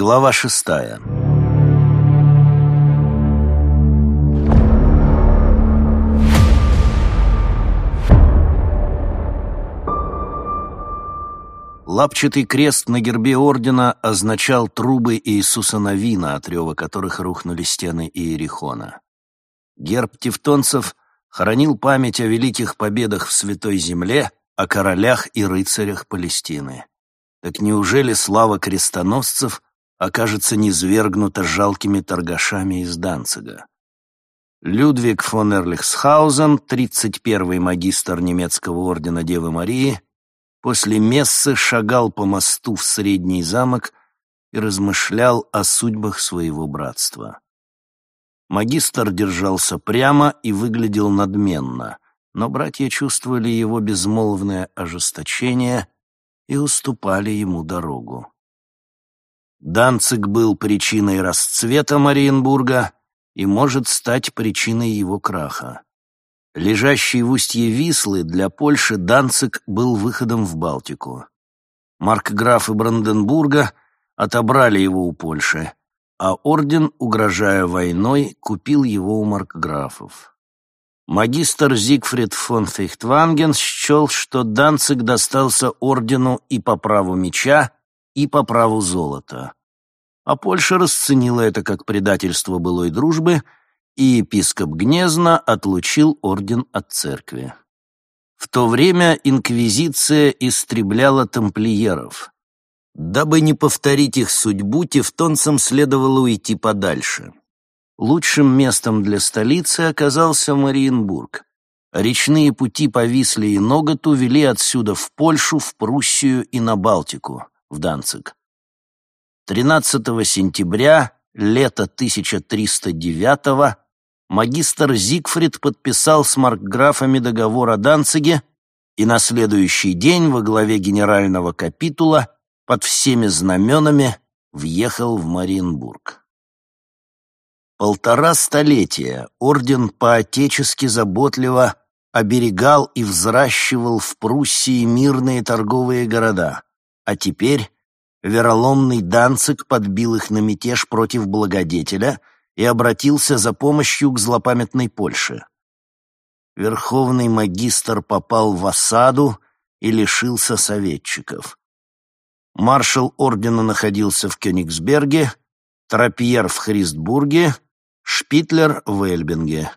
Глава шестая. Лапчатый крест на гербе ордена означал трубы Иисуса Новина, от рева которых рухнули стены Иерихона. Герб тевтонцев хоронил память о великих победах в Святой Земле, о королях и рыцарях Палестины. Так неужели слава крестоносцев окажется низвергнута жалкими торгашами из Данцига? Людвиг фон Эрлихсхаузен, 31-й магистр немецкого ордена Девы Марии, после мессы шагал по мосту в Средний замок и размышлял о судьбах своего братства. Магистр держался прямо и выглядел надменно, но братья чувствовали его безмолвное ожесточение и уступали ему дорогу. Данциг был причиной расцвета Мариенбурга и может стать причиной его краха. Лежащий в устье Вислы для Польши Данцик был выходом в Балтику. Маркграфы Бранденбурга отобрали его у Польши, а орден, угрожая войной, купил его у маркграфов. Магистр Зигфрид фон Фейхтванген счел, что Данцик достался ордену и по праву меча, и по праву золота. А Польша расценила это как предательство былой дружбы — и епископ Гнезно отлучил орден от церкви. В то время инквизиция истребляла тамплиеров. Дабы не повторить их судьбу, тевтонцам следовало уйти подальше. Лучшим местом для столицы оказался Мариенбург. Речные пути по Висле и Ноготу вели отсюда в Польшу, в Пруссию и на Балтику, в Данциг. 13 сентября, лета 1309 магистр Зигфрид подписал с маркграфами договор о Данциге и на следующий день во главе генерального капитула под всеми знаменами въехал в Мариенбург. Полтора столетия орден по-отечески заботливо оберегал и взращивал в Пруссии мирные торговые города, а теперь вероломный Данциг подбил их на мятеж против благодетеля — и обратился за помощью к злопамятной Польше. Верховный магистр попал в осаду и лишился советчиков. Маршал ордена находился в Кёнигсберге, Трапьер в Христбурге, Шпитлер в Эльбинге.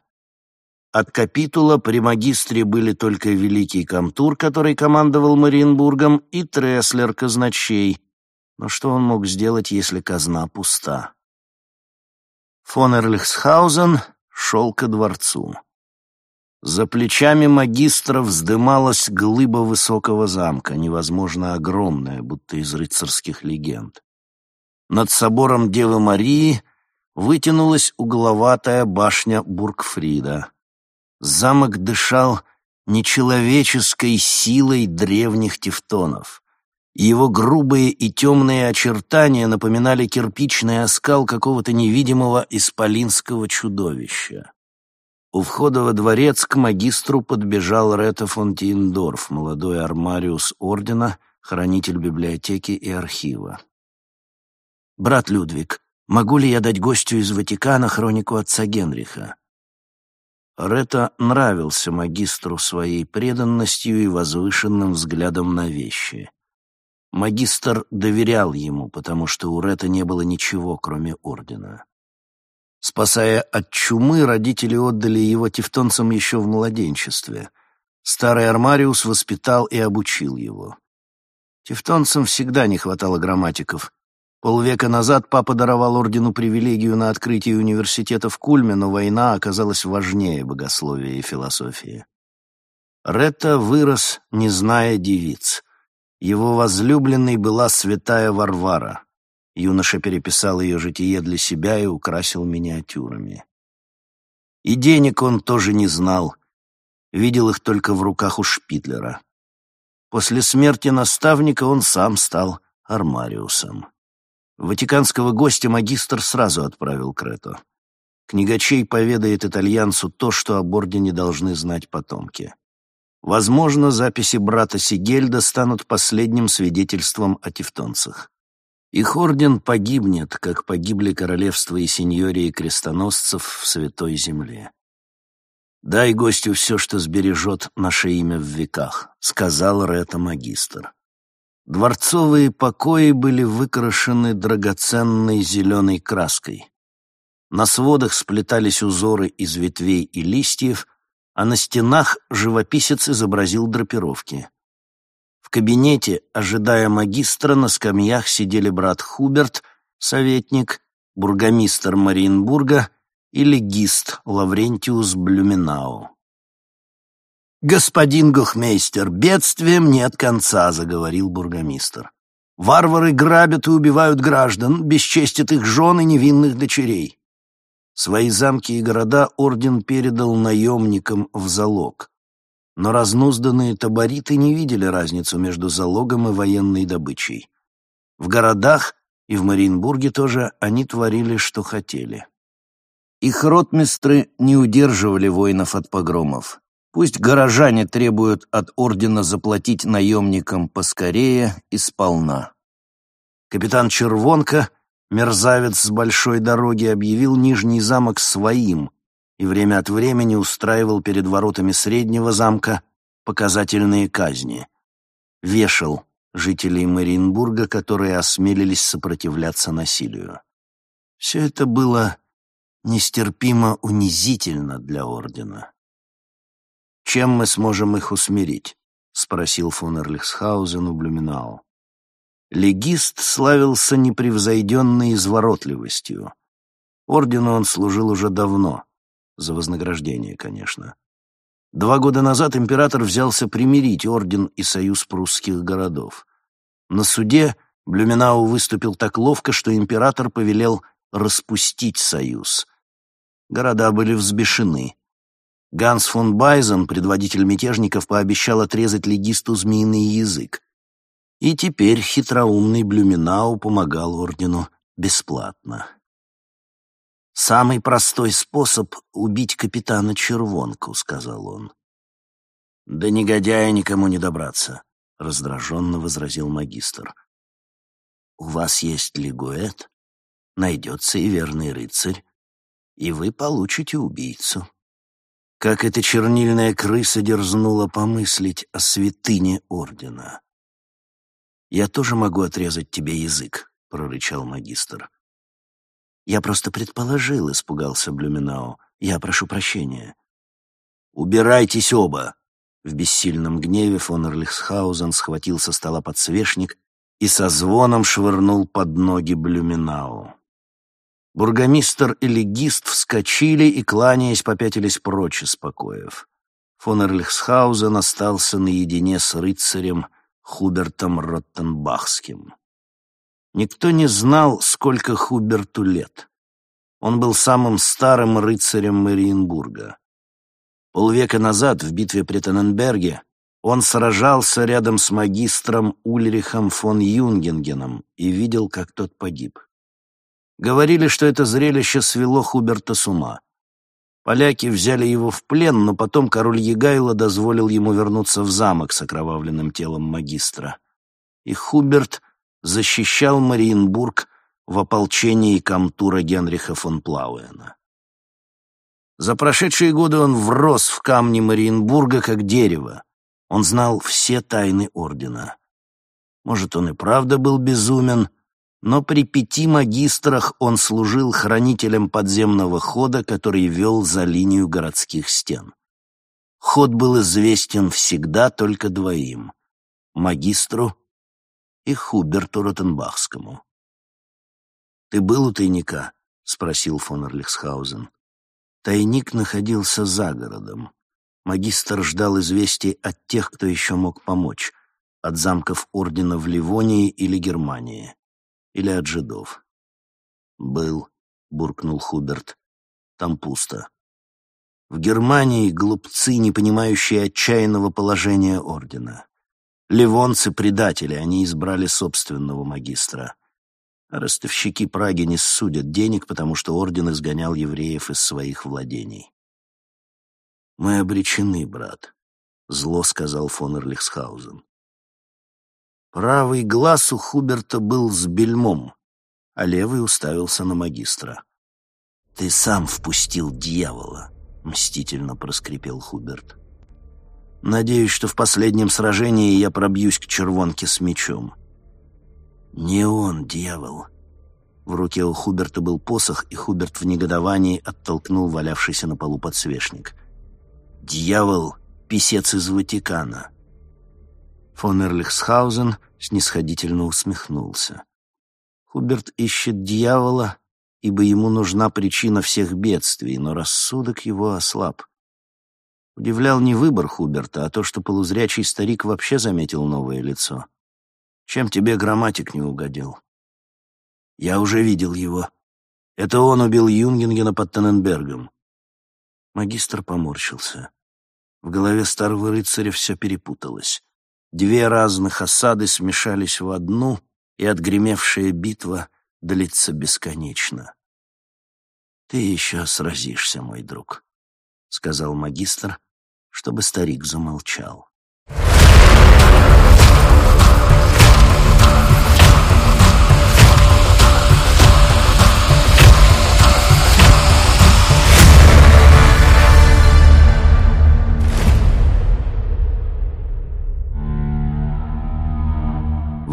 От капитула при магистре были только Великий Камтур, который командовал Мариенбургом, и Треслер казначей. Но что он мог сделать, если казна пуста? Фон Эрлихсхаузен шел ко дворцу. За плечами магистра вздымалась глыба высокого замка, невозможно огромная, будто из рыцарских легенд. Над собором Девы Марии вытянулась угловатая башня Бургфрида. Замок дышал нечеловеческой силой древних тевтонов. Его грубые и темные очертания напоминали кирпичный оскал какого-то невидимого исполинского чудовища. У входа во дворец к магистру подбежал Ретта фон Тиндорф, молодой армариус ордена, хранитель библиотеки и архива. «Брат Людвиг, могу ли я дать гостю из Ватикана хронику отца Генриха?» Ретта нравился магистру своей преданностью и возвышенным взглядом на вещи. Магистр доверял ему, потому что у Рета не было ничего, кроме ордена. Спасая от чумы, родители отдали его тевтонцам еще в младенчестве. Старый Армариус воспитал и обучил его. Тевтонцам всегда не хватало грамматиков. Полвека назад папа даровал ордену привилегию на открытие университета в Кульме, но война оказалась важнее богословия и философии. Ретта вырос, не зная девиц — его возлюбленной была святая Варвара. Юноша переписал ее житие для себя и украсил миниатюрами. И денег он тоже не знал, видел их только в руках у Шпитлера. После смерти наставника он сам стал Армариусом. Ватиканского гостя магистр сразу отправил к Рето. Книгачей поведает итальянцу то, что об ордене должны знать потомки. Возможно, записи брата Сигельда станут последним свидетельством о тевтонцах. Их орден погибнет, как погибли королевства и сеньории крестоносцев в Святой Земле. «Дай гостю все, что сбережет наше имя в веках», — сказал Рета-магистр. Дворцовые покои были выкрашены драгоценной зеленой краской. На сводах сплетались узоры из ветвей и листьев, а на стенах живописец изобразил драпировки. В кабинете, ожидая магистра, на скамьях сидели брат Хуберт, советник, бургомистр Мариенбурга и легист Лаврентиус Блюменау. «Господин Гохмейстер, бедствием нет конца», — заговорил бургомистр. «Варвары грабят и убивают граждан, бесчестят их жен и невинных дочерей. Свои замки и города орден передал наемникам в залог. Но разнузданные табориты не видели разницу между залогом и военной добычей. В городах и в Мариенбурге тоже они творили, что хотели. Их ротмистры не удерживали воинов от погромов. Пусть горожане требуют от ордена заплатить наемникам поскорее и сполна. Капитан Червонка — мерзавец с большой дороги объявил Нижний замок своим и время от времени устраивал перед воротами Среднего замка показательные казни. Вешал жителей Мариенбурга, которые осмелились сопротивляться насилию. Все это было нестерпимо унизительно для ордена. «Чем мы сможем их усмирить?» — спросил фон Эрлихсхаузен у Блюменау. Легист славился непревзойденной изворотливостью. Ордену он служил уже давно, за вознаграждение, конечно. Два года назад император взялся примирить орден и союз прусских городов. На суде Блюменау выступил так ловко, что император повелел распустить союз. Города были взбешены. Ганс фон Байзен, предводитель мятежников, пообещал отрезать легисту змеиный язык. И теперь хитроумный Блюменау помогал ордену бесплатно. «Самый простой способ — убить капитана Червонку», — сказал он. «Да негодяя никому не добраться», — раздраженно возразил магистр. «У вас есть лигуэт, найдется и верный рыцарь, и вы получите убийцу». Как эта чернильная крыса дерзнула помыслить о святыне ордена. «Я тоже могу отрезать тебе язык», — прорычал магистр. «Я просто предположил», — испугался Блюменау. «Я прошу прощения». «Убирайтесь оба!» В бессильном гневе фон Эрлихсхаузен схватил со стола подсвечник и со звоном швырнул под ноги Блюменау. Бургомистр и легист вскочили и, кланяясь, попятились прочь из покоев. Фон Эрлихсхаузен остался наедине с рыцарем, Хубертом Роттенбахским. Никто не знал, сколько Хуберту лет. Он был самым старым рыцарем Мариенбурга. Полвека назад в битве при Тенненберге он сражался рядом с магистром Ульрихом фон Юнгенгеном и видел, как тот погиб. Говорили, что это зрелище свело Хуберта с ума. Поляки взяли его в плен, но потом король Егайло дозволил ему вернуться в замок с окровавленным телом магистра. И Хуберт защищал Мариенбург в ополчении комтура Генриха фон Плауэна. За прошедшие годы он врос в камни Мариенбурга как дерево. Он знал все тайны ордена. Может, он и правда был безумен, но при пяти магистрах он служил хранителем подземного хода, который вел за линию городских стен. Ход был известен всегда только двоим — магистру и Хуберту Ротенбахскому. «Ты был у тайника?» — спросил фон Эрлихсхаузен. Тайник находился за городом. Магистр ждал известий от тех, кто еще мог помочь, от замков ордена в Ливонии или Германии или от жидов. «Был», — буркнул Хуберт. «Там пусто». В Германии глупцы, не понимающие отчаянного положения ордена. Ливонцы — предатели, они избрали собственного магистра. А ростовщики Праги не судят денег, потому что орден изгонял евреев из своих владений. «Мы обречены, брат», — зло сказал фон Эрлихсхаузен. Правый глаз у Хуберта был с бельмом, а левый уставился на магистра. «Ты сам впустил дьявола», — мстительно проскрипел Хуберт. «Надеюсь, что в последнем сражении я пробьюсь к червонке с мечом». «Не он, дьявол». В руке у Хуберта был посох, и Хуберт в негодовании оттолкнул валявшийся на полу подсвечник. «Дьявол — писец из Ватикана». Фон Эрлихсхаузен снисходительно усмехнулся. Хуберт ищет дьявола, ибо ему нужна причина всех бедствий, но рассудок его ослаб. Удивлял не выбор Хуберта, а то, что полузрячий старик вообще заметил новое лицо. Чем тебе грамматик не угодил? Я уже видел его. Это он убил Юнгенгена под Тенненбергом. Магистр поморщился. В голове старого рыцаря все перепуталось. Две разных осады смешались в одну, и отгремевшая битва длится бесконечно. «Ты еще сразишься, мой друг», — сказал магистр, чтобы старик замолчал.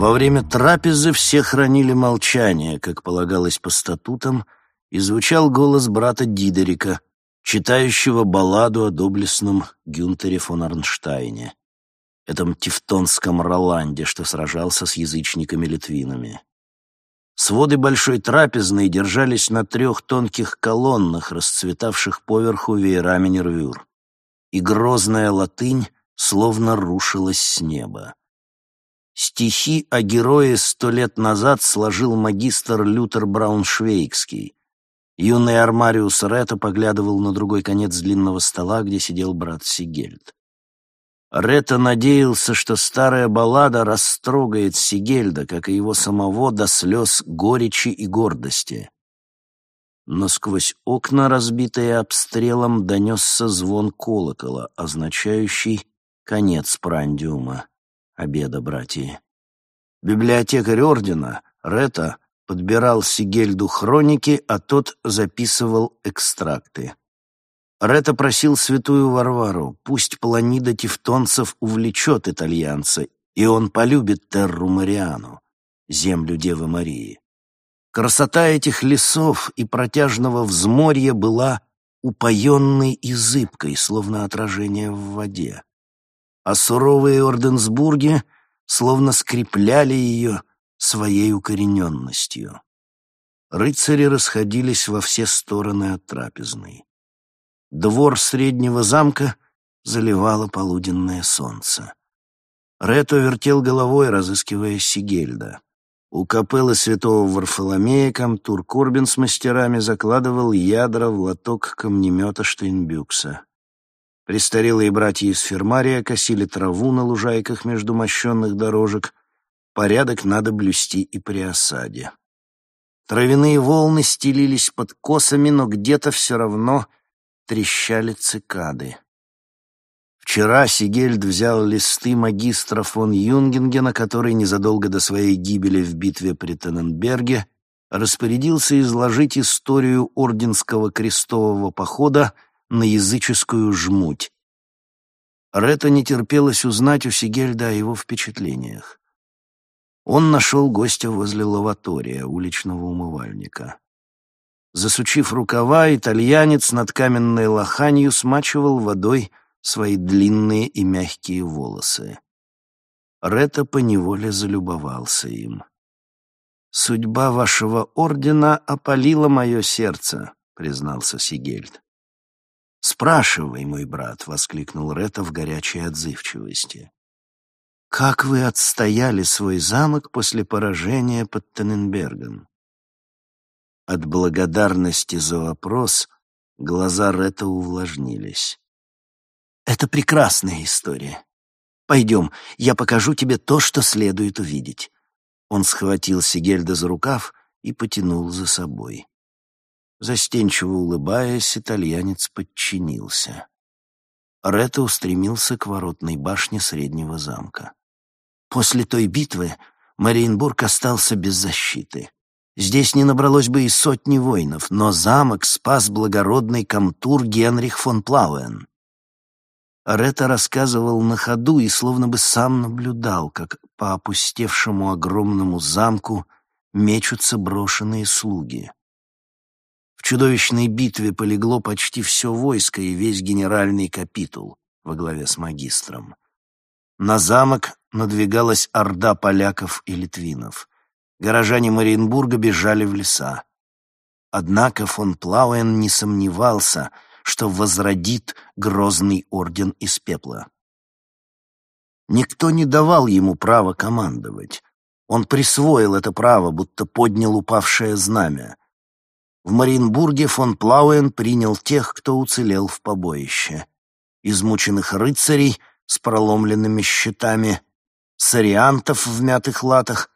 Во время трапезы все хранили молчание, как полагалось по статутам, и звучал голос брата Дидерика, читающего балладу о доблестном Гюнтере фон Арнштайне, этом тевтонском Роланде, что сражался с язычниками-литвинами. Своды большой трапезной держались на трех тонких колоннах, расцветавших поверху веерами нервюр, и грозная латынь словно рушилась с неба. Стихи о герое сто лет назад сложил магистр Лютер Брауншвейгский. Юный Армариус Ретто поглядывал на другой конец длинного стола, где сидел брат Сигельд. Ретто надеялся, что старая баллада растрогает Сигельда, как и его самого, до слез горечи и гордости. Но сквозь окна, разбитые обстрелом, донесся звон колокола, означающий конец прандиума обеда, братья. Библиотекарь ордена, Рета, подбирал Сигельду хроники, а тот записывал экстракты. Рета просил святую Варвару, пусть планида тевтонцев увлечет итальянца, и он полюбит Терру Мариану, землю Девы Марии. Красота этих лесов и протяжного взморья была упоенной и зыбкой, словно отражение в воде а суровые Орденсбурги словно скрепляли ее своей укорененностью. Рыцари расходились во все стороны от трапезной. Двор среднего замка заливало полуденное солнце. Рето вертел головой, разыскивая Сигельда. У капеллы святого Варфоломея Камтур Корбин с мастерами закладывал ядра в лоток камнемета Штейнбюкса. Престарелые братья из Фермария косили траву на лужайках между мощенных дорожек. Порядок надо блюсти и при осаде. Травяные волны стелились под косами, но где-то все равно трещали цикады. Вчера Сигельд взял листы магистра фон Юнгенгена, который незадолго до своей гибели в битве при Тенненберге распорядился изложить историю Орденского крестового похода на языческую жмуть. Рета не терпелось узнать у Сигельда о его впечатлениях. Он нашел гостя возле лаватория, уличного умывальника. Засучив рукава, итальянец над каменной лоханью смачивал водой свои длинные и мягкие волосы. Рета поневоле залюбовался им. «Судьба вашего ордена опалила мое сердце», — признался Сигельд. «Спрашивай, мой брат!» — воскликнул Рета в горячей отзывчивости. «Как вы отстояли свой замок после поражения под Тенненбергом?» От благодарности за вопрос глаза Рета увлажнились. «Это прекрасная история. Пойдем, я покажу тебе то, что следует увидеть». Он схватил Сигельда за рукав и потянул за собой. Застенчиво улыбаясь, итальянец подчинился. Ретто устремился к воротной башне среднего замка. После той битвы Мариенбург остался без защиты. Здесь не набралось бы и сотни воинов, но замок спас благородный комтур Генрих фон Плауэн. Ретта рассказывал на ходу и словно бы сам наблюдал, как по опустевшему огромному замку мечутся брошенные слуги. В чудовищной битве полегло почти все войско и весь генеральный капитул во главе с магистром. На замок надвигалась орда поляков и литвинов. Горожане Мариенбурга бежали в леса. Однако фон Плауэн не сомневался — что возродит грозный орден из пепла. Никто не давал ему права командовать. Он присвоил это право, будто поднял упавшее знамя. В Мариенбурге фон Плауэн принял тех, кто уцелел в побоище. Измученных рыцарей с проломленными щитами, сариантов в мятых латах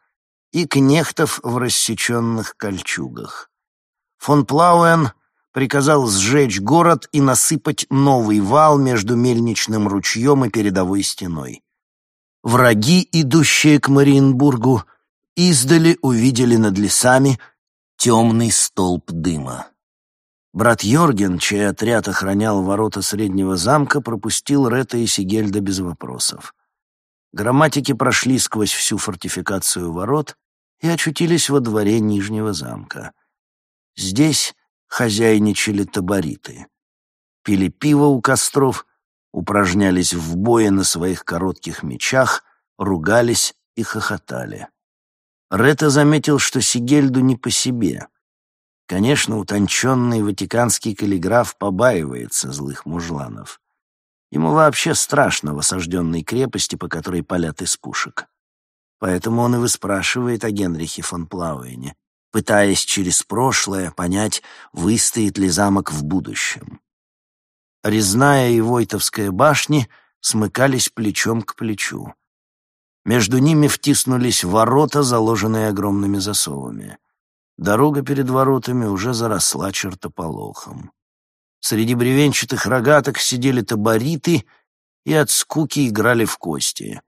и кнехтов в рассеченных кольчугах. Фон Плауэн приказал сжечь город и насыпать новый вал между мельничным ручьем и передовой стеной. Враги, идущие к Мариенбургу, издали увидели над лесами темный столб дыма. Брат Йорген, чей отряд охранял ворота среднего замка, пропустил Рета и Сигельда без вопросов. Грамматики прошли сквозь всю фортификацию ворот и очутились во дворе Нижнего замка. Здесь хозяйничали табориты. Пили пиво у костров, упражнялись в бое на своих коротких мечах, ругались и хохотали. Ретта заметил, что Сигельду не по себе. Конечно, утонченный ватиканский каллиграф побаивается злых мужланов. Ему вообще страшно в осажденной крепости, по которой палят из пушек. Поэтому он и выспрашивает о Генрихе фон Плауэне, пытаясь через прошлое понять, выстоит ли замок в будущем. Резная и Войтовская башни смыкались плечом к плечу. Между ними втиснулись ворота, заложенные огромными засовами. Дорога перед воротами уже заросла чертополохом. Среди бревенчатых рогаток сидели табориты и от скуки играли в кости.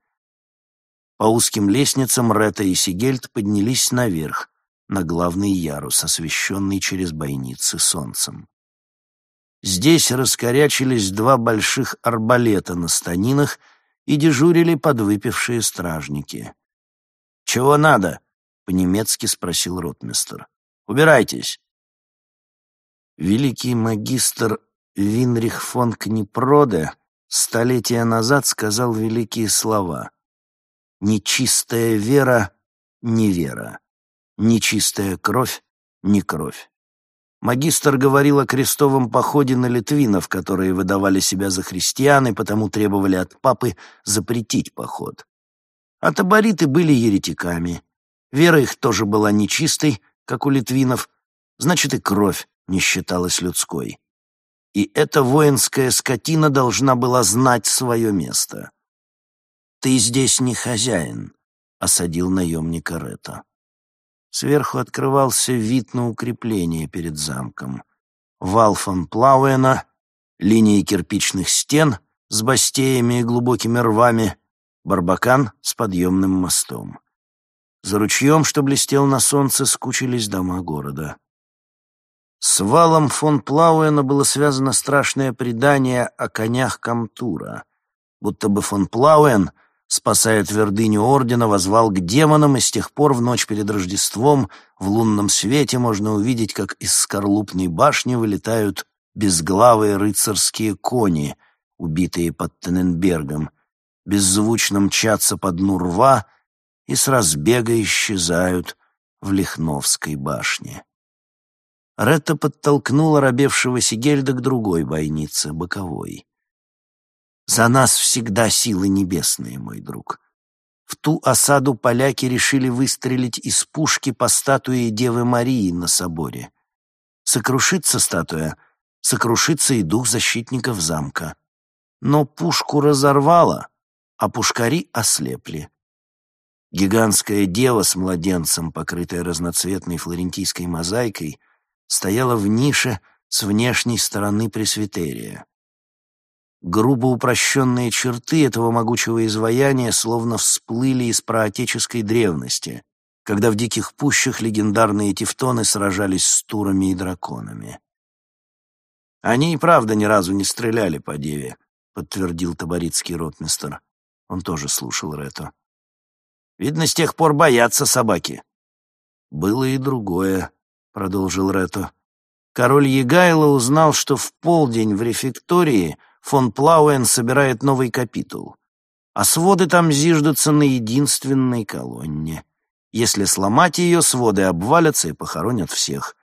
По узким лестницам Рета и Сигельд поднялись наверх, на главный ярус, освещенный через бойницы солнцем. Здесь раскорячились два больших арбалета на станинах и дежурили подвыпившие стражники. «Чего надо?» — по-немецки спросил ротмистер. «Убирайтесь!» Великий магистр Винрих фон Книпроде столетия назад сказал великие слова «Нечистая вера — невера». Нечистая кровь, не кровь. Магистр говорил о крестовом походе на литвинов, которые выдавали себя за христиан и потому требовали от папы запретить поход. А табориты были еретиками. Вера их тоже была нечистой, как у литвинов, значит и кровь не считалась людской. И эта воинская скотина должна была знать свое место. «Ты здесь не хозяин», — осадил наемника Ретта. Сверху открывался вид на укрепление перед замком. Вал фон Плауэна, линии кирпичных стен с бастеями и глубокими рвами, барбакан с подъемным мостом. За ручьем, что блестел на солнце, скучились дома города. С валом фон Плауэна было связано страшное предание о конях Камтура, будто бы фон Плауэн — спасая твердыню ордена, возвал к демонам, и с тех пор в ночь перед Рождеством в лунном свете можно увидеть, как из скорлупной башни вылетают безглавые рыцарские кони, убитые под Тенненбергом, беззвучно мчатся по дну рва и с разбега исчезают в Лихновской башне. Ретта подтолкнула робевшего Сигельда к другой бойнице, боковой. За нас всегда силы небесные, мой друг. В ту осаду поляки решили выстрелить из пушки по статуе Девы Марии на соборе. Сокрушится статуя, сокрушится и дух защитников замка. Но пушку разорвало, а пушкари ослепли. Гигантская дева с младенцем, покрытая разноцветной флорентийской мозаикой, стояла в нише с внешней стороны пресвитерия. Грубо упрощенные черты этого могучего изваяния словно всплыли из проотеческой древности, когда в диких пущах легендарные тевтоны сражались с турами и драконами. Они и правда ни разу не стреляли по деве, подтвердил таборитский ротмистер. Он тоже слушал Рету. Видно, с тех пор боятся собаки. Было и другое, продолжил Рету. Король Егайло узнал, что в полдень в рефектории фон Плауэн собирает новый капитул, а своды там зиждутся на единственной колонне. Если сломать ее, своды обвалятся и похоронят всех.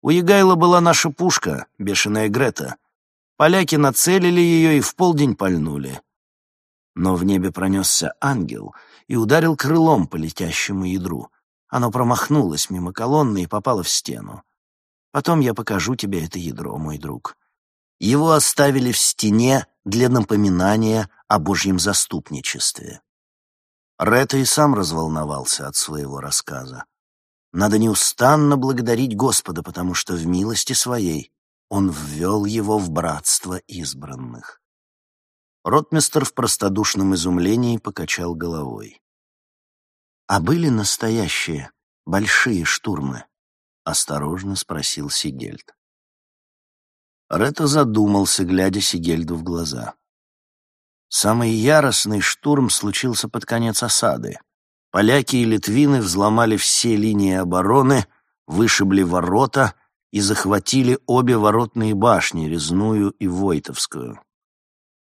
У Егайла была наша пушка, бешеная Грета. Поляки нацелили ее и в полдень пальнули. Но в небе пронесся ангел и ударил крылом по летящему ядру. Оно промахнулось мимо колонны и попало в стену. Потом я покажу тебе это ядро, мой друг. Его оставили в стене для напоминания о Божьем заступничестве. Ретта и сам разволновался от своего рассказа. Надо неустанно благодарить Господа, потому что в милости своей Он ввел его в братство избранных. Ротмистер в простодушном изумлении покачал головой. «А были настоящие, большие штурмы?» — осторожно спросил Сигельд. Ретто задумался, глядя Сигельду в глаза. Самый яростный штурм случился под конец осады. Поляки и литвины взломали все линии обороны, вышибли ворота и захватили обе воротные башни, Резную и Войтовскую.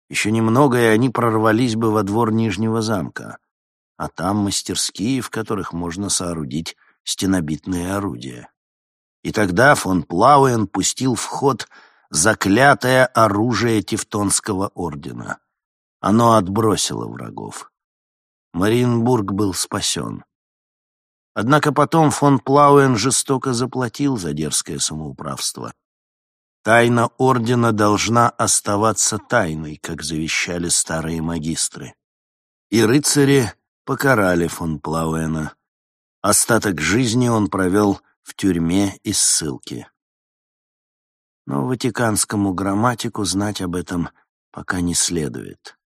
Еще немного, и они прорвались бы во двор Нижнего замка, а там мастерские, в которых можно соорудить стенобитные орудия. И тогда фон Плауэн пустил в ход заклятое оружие Тевтонского ордена. Оно отбросило врагов. Мариенбург был спасен. Однако потом фон Плауэн жестоко заплатил за дерзкое самоуправство. Тайна ордена должна оставаться тайной, как завещали старые магистры. И рыцари покарали фон Плауэна. Остаток жизни он провел в тюрьме и ссылке. Но ватиканскому грамматику знать об этом пока не следует.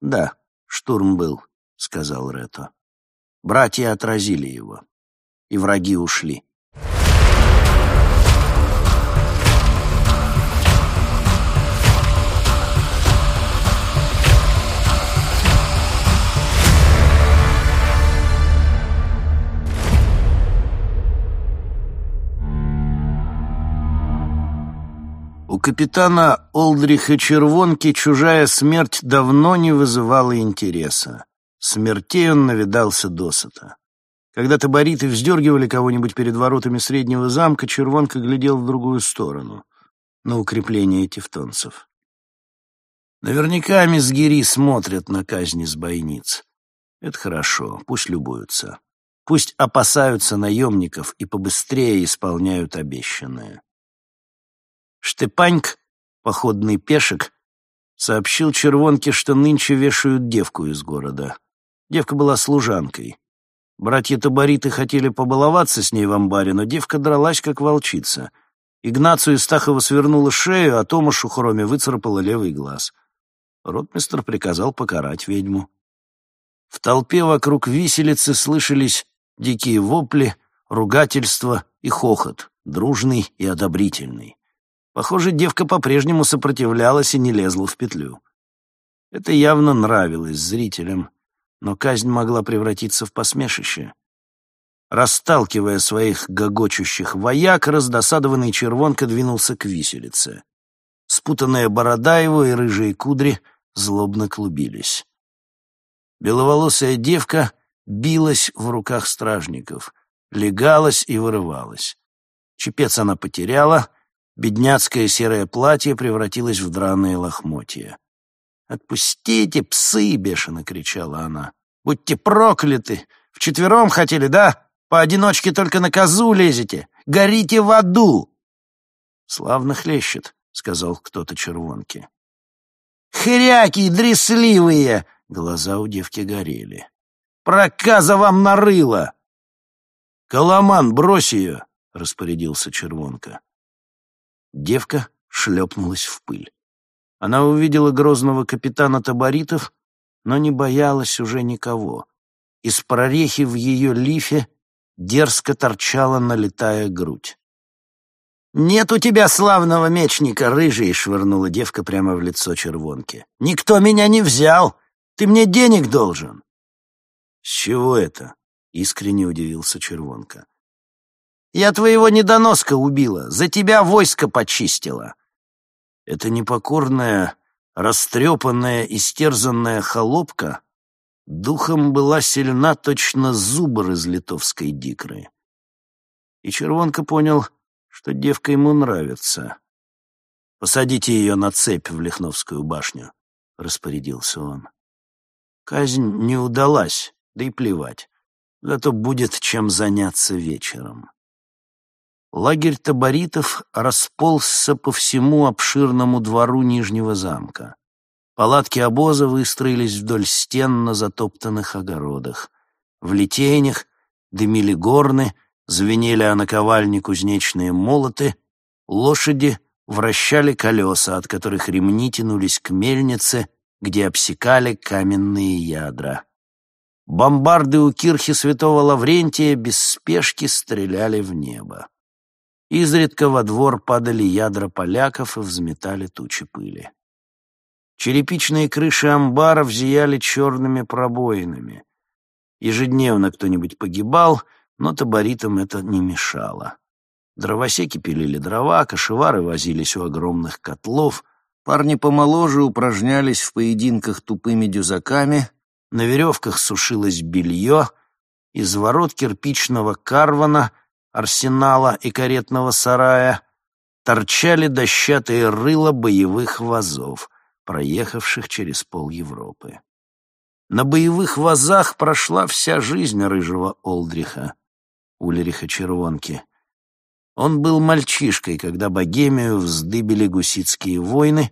Да, штурм был, — сказал Рето. Братья отразили его, и враги ушли. У капитана Олдриха Червонки чужая смерть давно не вызывала интереса. Смертей он навидался досыта. Когда табориты вздергивали кого-нибудь перед воротами среднего замка, Червонка глядел в другую сторону, на укрепление тевтонцев. Наверняка мизгири смотрят на казни с бойниц. Это хорошо, пусть любуются. Пусть опасаются наемников и побыстрее исполняют обещанное. Штепаньк, походный пешек, сообщил Червонке, что нынче вешают девку из города. Девка была служанкой. Братья-табориты хотели побаловаться с ней в амбаре, но девка дралась, как волчица. Игнацию Истахова свернула шею, а Томашу Хроме выцарапала левый глаз. Ротмистр приказал покарать ведьму. В толпе вокруг виселицы слышались дикие вопли, ругательства и хохот, дружный и одобрительный. Похоже, девка по-прежнему сопротивлялась и не лезла в петлю. Это явно нравилось зрителям но казнь могла превратиться в посмешище. Расталкивая своих гогочущих вояк, раздосадованный червонка двинулся к виселице. Спутанная борода его и рыжие кудри злобно клубились. Беловолосая девка билась в руках стражников, легалась и вырывалась. Чепец она потеряла, бедняцкое серое платье превратилось в драные лохмотья. «Отпустите, псы!» — бешено кричала она. «Будьте прокляты! Вчетвером хотели, да? Поодиночке только на козу лезете! Горите в аду!» «Славно хлещет», — сказал кто-то червонки. «Хряки дресливые!» — глаза у девки горели. «Проказа вам нарыла!» «Коломан, брось ее!» — распорядился червонка. Девка шлепнулась в пыль. Она увидела грозного капитана Таборитов, но не боялась уже никого. Из прорехи в ее лифе дерзко торчала налетая грудь. «Нет у тебя славного мечника, рыжий!» — швырнула девка прямо в лицо червонки. «Никто меня не взял! Ты мне денег должен!» «С чего это?» — искренне удивился червонка. «Я твоего недоноска убила, за тебя войско почистила!» Эта непокорная, растрепанная, истерзанная холопка духом была сильна точно зубр из литовской дикры. И червонка понял — что девка ему нравится. «Посадите ее на цепь в Лихновскую башню», — распорядился он. Казнь не удалась, да и плевать. Зато будет чем заняться вечером. Лагерь таборитов расползся по всему обширному двору Нижнего замка. Палатки обоза выстроились вдоль стен на затоптанных огородах. В литейнях дымили горны — звенели о наковальне кузнечные молоты, лошади вращали колеса, от которых ремни тянулись к мельнице, где обсекали каменные ядра. Бомбарды у кирхи святого Лаврентия без спешки стреляли в небо. Изредка во двор падали ядра поляков и взметали тучи пыли. Черепичные крыши амбаров зияли черными пробоинами. Ежедневно кто-нибудь погибал — но таборитам это не мешало. Дровосеки пилили дрова, кошевары возились у огромных котлов, парни помоложе упражнялись в поединках тупыми дюзаками, на веревках сушилось белье, из ворот кирпичного карвана, арсенала и каретного сарая торчали дощатые рыла боевых вазов, проехавших через пол Европы. На боевых вазах прошла вся жизнь рыжего Олдриха. Ульриха Червонки. Он был мальчишкой, когда Богемию вздыбили гусицкие войны,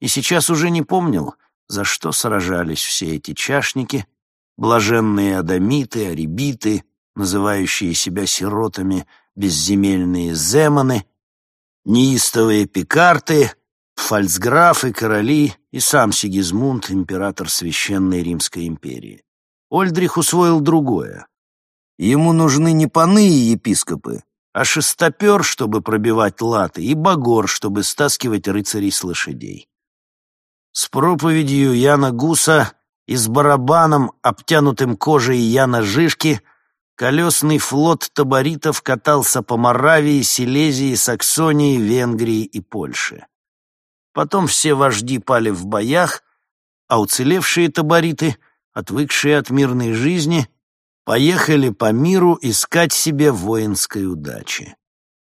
и сейчас уже не помнил, за что сражались все эти чашники, блаженные адамиты, арибиты, называющие себя сиротами, безземельные земаны, неистовые пикарты, фальцграфы, короли и сам Сигизмунд, император Священной Римской империи. Ольдрих усвоил другое. Ему нужны не паны и епископы, а шестопер, чтобы пробивать латы, и багор, чтобы стаскивать рыцарей с лошадей. С проповедью Яна Гуса и с барабаном, обтянутым кожей Яна Жишки, колесный флот таборитов катался по Моравии, Силезии, Саксонии, Венгрии и Польше. Потом все вожди пали в боях, а уцелевшие табориты, отвыкшие от мирной жизни, поехали по миру искать себе воинской удачи.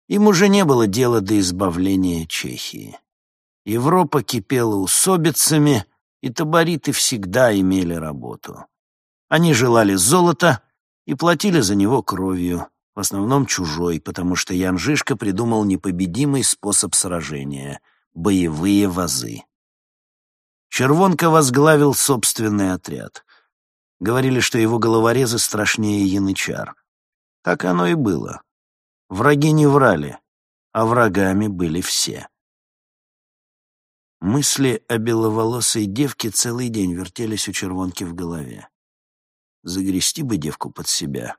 Им уже не было дела до избавления Чехии. Европа кипела усобицами, и табориты всегда имели работу. Они желали золота и платили за него кровью, в основном чужой, потому что Ян Жишка придумал непобедимый способ сражения — боевые вазы. Червонка возглавил собственный отряд. Говорили, что его головорезы страшнее янычар. Так оно и было. Враги не врали, а врагами были все. Мысли о беловолосой девке целый день вертелись у червонки в голове. Загрести бы девку под себя.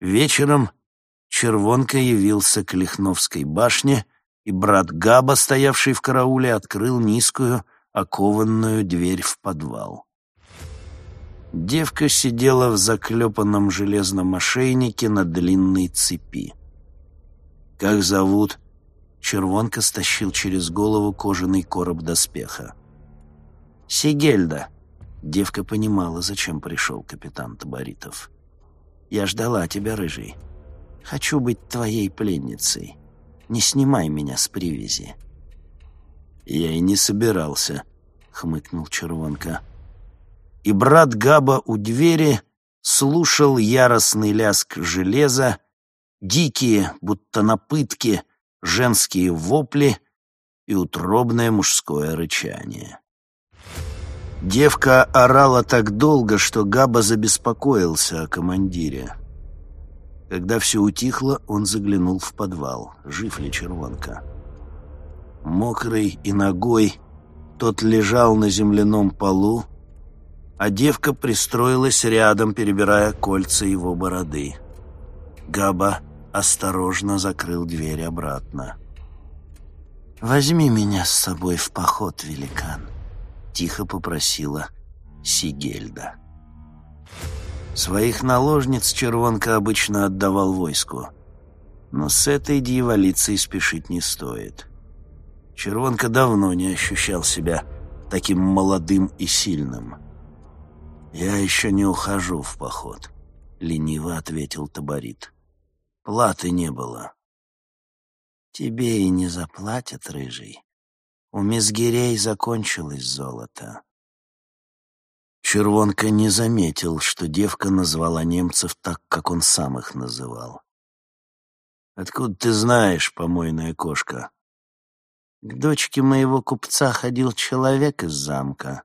Вечером червонка явился к Лихновской башне, и брат Габа, стоявший в карауле, открыл низкую, окованную дверь в подвал. Девка сидела в заклепанном железном ошейнике на длинной цепи. «Как зовут?» Червонка стащил через голову кожаный короб доспеха. «Сигельда». Девка понимала, зачем пришел капитан Таборитов. «Я ждала тебя, рыжий. Хочу быть твоей пленницей. Не снимай меня с привязи». «Я и не собирался», — хмыкнул Червонка и брат Габа у двери слушал яростный ляск железа, дикие, будто на пытке, женские вопли и утробное мужское рычание. Девка орала так долго, что Габа забеспокоился о командире. Когда все утихло, он заглянул в подвал, жив ли червонка. Мокрый и ногой, Тот лежал на земляном полу, а девка пристроилась рядом, перебирая кольца его бороды. Габа осторожно закрыл дверь обратно. «Возьми меня с собой в поход, великан», — тихо попросила Сигельда. Своих наложниц Червонка обычно отдавал войску, но с этой дьяволицей спешить не стоит. Червонка давно не ощущал себя таким молодым и сильным. «Я еще не ухожу в поход», — лениво ответил Таборит. «Платы не было». «Тебе и не заплатят, рыжий. У мизгирей закончилось золото». Червонка не заметил, что девка назвала немцев так, как он сам их называл. «Откуда ты знаешь, помойная кошка?» «К дочке моего купца ходил человек из замка.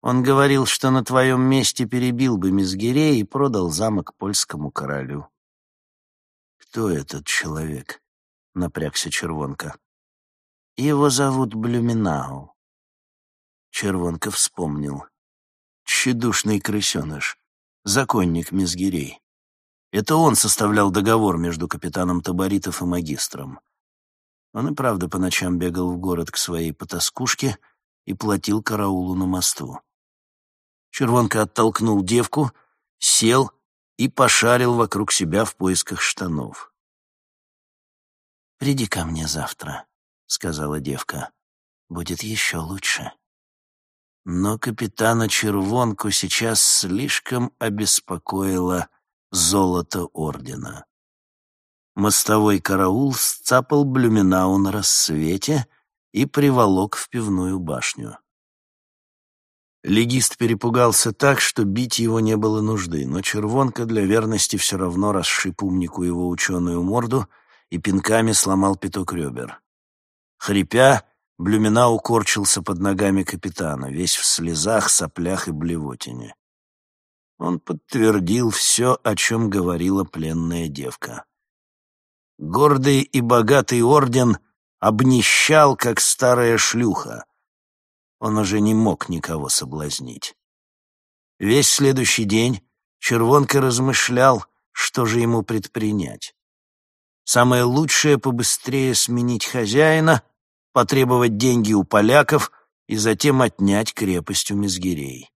Он говорил, что на твоем месте перебил бы мизгирей и продал замок польскому королю». «Кто этот человек?» — напрягся Червонка. «Его зовут Блюминау». Червонка вспомнил. «Тщедушный крысеныш, законник Мизгирей. Это он составлял договор между капитаном Таборитов и магистром. Он и правда по ночам бегал в город к своей потаскушке и платил караулу на мосту. Червонка оттолкнул девку, сел и пошарил вокруг себя в поисках штанов. «Приди ко мне завтра», — сказала девка. «Будет еще лучше». Но капитана Червонку сейчас слишком обеспокоило золото ордена. Мостовой караул сцапал Блюменау на рассвете и приволок в пивную башню. Легист перепугался так, что бить его не было нужды, но Червонка для верности все равно расшиб умнику его ученую морду — и пинками сломал пяток ребер. Хрипя, Блюмина укорчился под ногами капитана, весь в слезах, соплях и блевотине. Он подтвердил все, о чем говорила пленная девка. Гордый и богатый орден обнищал, как старая шлюха. Он уже не мог никого соблазнить. Весь следующий день Червонка размышлял, что же ему предпринять. Самое лучшее — побыстрее сменить хозяина, потребовать деньги у поляков и затем отнять крепость у Мизгирей.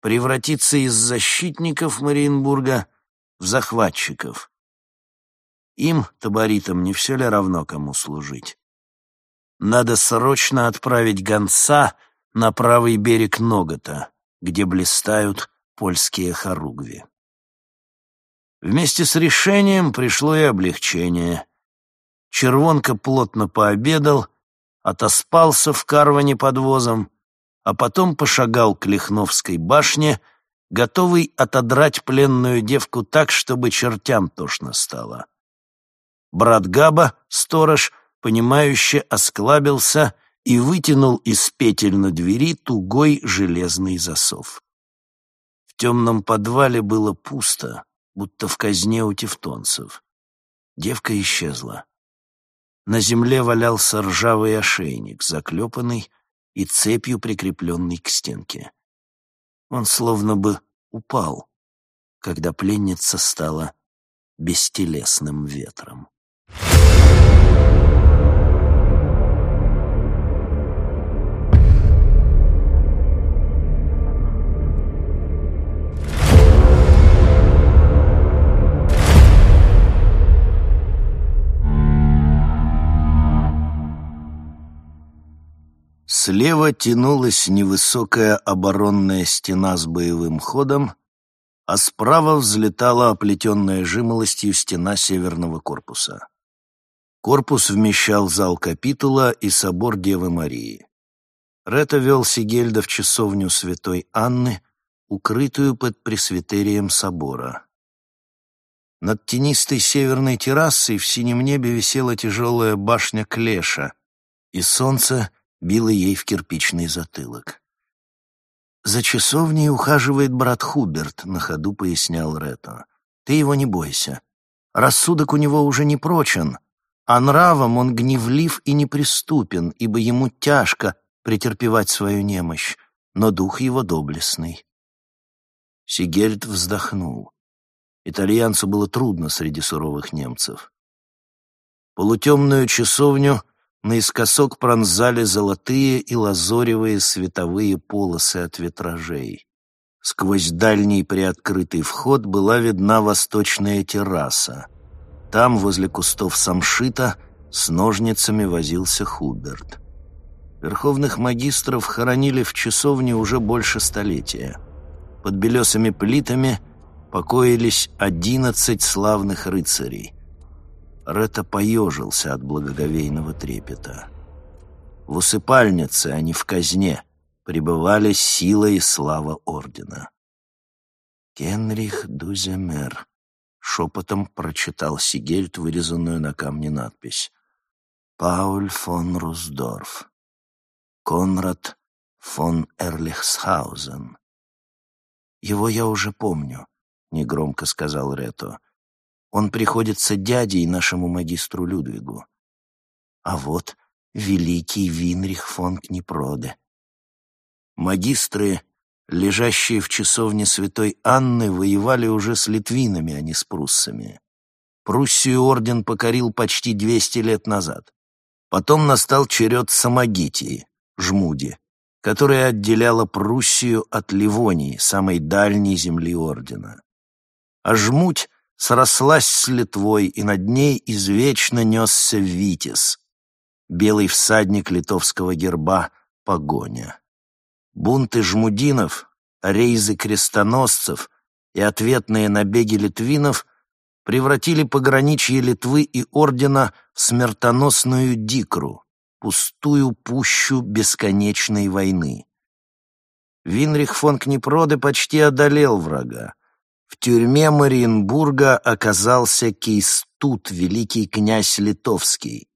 Превратиться из защитников Мариенбурга в захватчиков. Им, таборитам, не все ли равно, кому служить? Надо срочно отправить гонца на правый берег Ногота, где блистают польские хоругви. Вместе с решением пришло и облегчение. Червонка плотно пообедал, отоспался в карване под возом, а потом пошагал к Лихновской башне, готовый отодрать пленную девку так, чтобы чертям тошно стало. Брат Габа, сторож, понимающе осклабился и вытянул из петель на двери тугой железный засов. В темном подвале было пусто будто в казне у тевтонцев. Девка исчезла. На земле валялся ржавый ошейник, заклепанный и цепью прикрепленный к стенке. Он словно бы упал, когда пленница стала бестелесным ветром. Слева тянулась невысокая оборонная стена с боевым ходом, а справа взлетала оплетенная жимолостью стена северного корпуса. Корпус вмещал зал капитула и собор Девы Марии. Рета вел Сигельда в часовню святой Анны, укрытую под пресвитерием собора. Над тенистой северной террасой в синем небе висела тяжелая башня Клеша, и солнце била ей в кирпичный затылок. «За часовней ухаживает брат Хуберт», — на ходу пояснял Рето. «Ты его не бойся. Рассудок у него уже не прочен, а нравом он гневлив и неприступен, ибо ему тяжко претерпевать свою немощь, но дух его доблестный. Сигельд вздохнул. Итальянцу было трудно среди суровых немцев. Полутемную часовню наискосок пронзали золотые и лазоревые световые полосы от витражей. Сквозь дальний приоткрытый вход была видна восточная терраса. Там, возле кустов самшита, с ножницами возился Хуберт. Верховных магистров хоронили в часовне уже больше столетия. Под белесыми плитами покоились одиннадцать славных рыцарей. Рета поежился от благоговейного трепета. В усыпальнице, а не в казне, пребывали сила и слава ордена. «Генрих Дуземер», — шепотом прочитал Сигельд вырезанную на камне надпись. «Пауль фон Русдорф. Конрад фон Эрлихсхаузен». «Его я уже помню», — негромко сказал Рето. Он приходится дядей нашему магистру Людвигу. А вот великий Винрих фон Книпроде. Магистры, лежащие в часовне святой Анны, воевали уже с литвинами, а не с пруссами. Пруссию орден покорил почти 200 лет назад. Потом настал черед Самогитии, Жмуди, которая отделяла Пруссию от Ливонии, самой дальней земли ордена. А Жмуть срослась с Литвой, и над ней извечно несся Витязь, белый всадник литовского герба погоня. Бунты жмудинов, рейзы крестоносцев и ответные набеги литвинов превратили пограничье Литвы и ордена в смертоносную дикру, пустую пущу бесконечной войны. Винрих фон Книпроде почти одолел врага, в тюрьме Мариенбурга оказался Кейстут, великий князь литовский.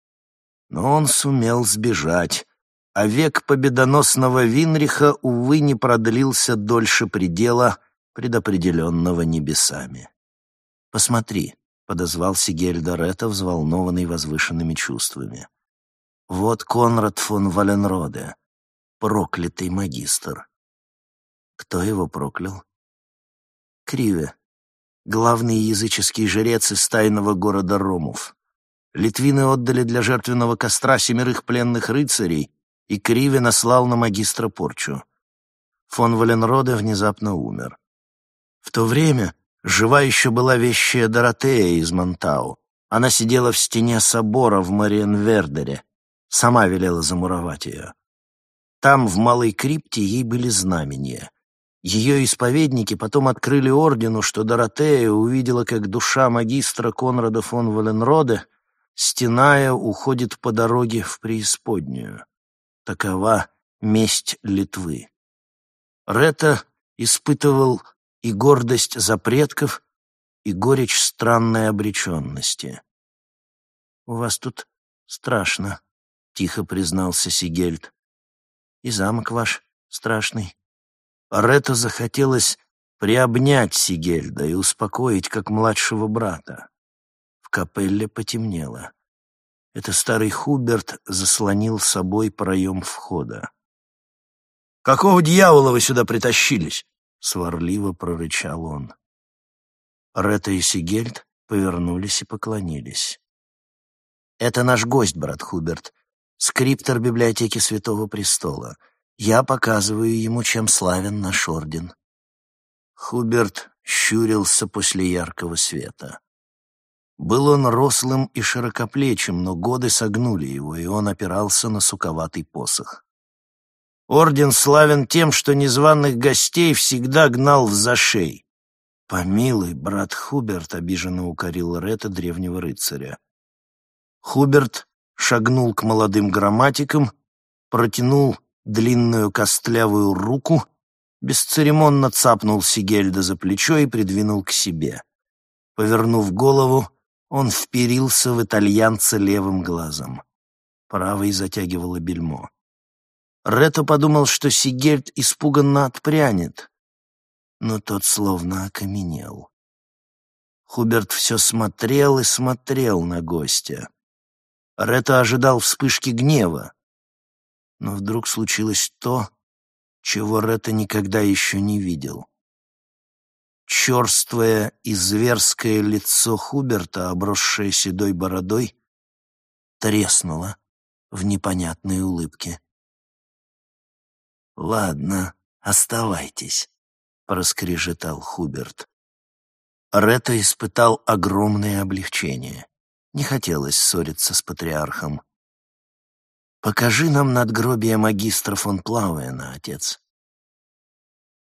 Но он сумел сбежать, а век победоносного Винриха, увы, не продлился дольше предела, предопределенного небесами. «Посмотри», — подозвал Сигельда Ретта, взволнованный возвышенными чувствами. «Вот Конрад фон Валенроде, проклятый магистр». Кто его проклял? Криве, главный языческий жрец из тайного города Ромов. Литвины отдали для жертвенного костра семерых пленных рыцарей, и Криве наслал на магистра порчу. Фон Валенроде внезапно умер. В то время жива еще была вещая Доротея из Монтау. Она сидела в стене собора в Мариенвердере. Сама велела замуровать ее. Там, в малой крипте, ей были знамения — ее исповедники потом открыли ордену, что Доротея увидела, как душа магистра Конрада фон Валенроде, стеная, уходит по дороге в преисподнюю. Такова месть Литвы. Рета испытывал и гордость за предков, и горечь странной обреченности. «У вас тут страшно», — тихо признался Сигельд. «И замок ваш страшный». Рето захотелось приобнять Сигельда и успокоить, как младшего брата. В капелле потемнело. Это старый Хуберт заслонил собой проем входа. «Какого дьявола вы сюда притащились?» — сварливо прорычал он. Рета и Сигельд повернулись и поклонились. «Это наш гость, брат Хуберт, скриптор библиотеки Святого Престола. Я показываю ему, чем славен наш орден. Хуберт щурился после яркого света. Был он рослым и широкоплечим, но годы согнули его, и он опирался на суковатый посох. Орден славен тем, что незваных гостей всегда гнал в зашей. «Помилуй, брат Хуберт», — обиженно укорил Рета древнего рыцаря. Хуберт шагнул к молодым грамматикам, протянул длинную костлявую руку, бесцеремонно цапнул Сигельда за плечо и придвинул к себе. Повернув голову, он вперился в итальянца левым глазом. Правый затягивало бельмо. Рето подумал, что Сигельд испуганно отпрянет, но тот словно окаменел. Хуберт все смотрел и смотрел на гостя. Рето ожидал вспышки гнева, Но вдруг случилось то, чего Ретта никогда еще не видел. Черствое и зверское лицо Хуберта, обросшее седой бородой, треснуло в непонятной улыбке. «Ладно, оставайтесь», — проскрежетал Хуберт. Ретта испытал огромное облегчение. Не хотелось ссориться с патриархом. «Покажи нам надгробие магистра фон Плауэна, отец».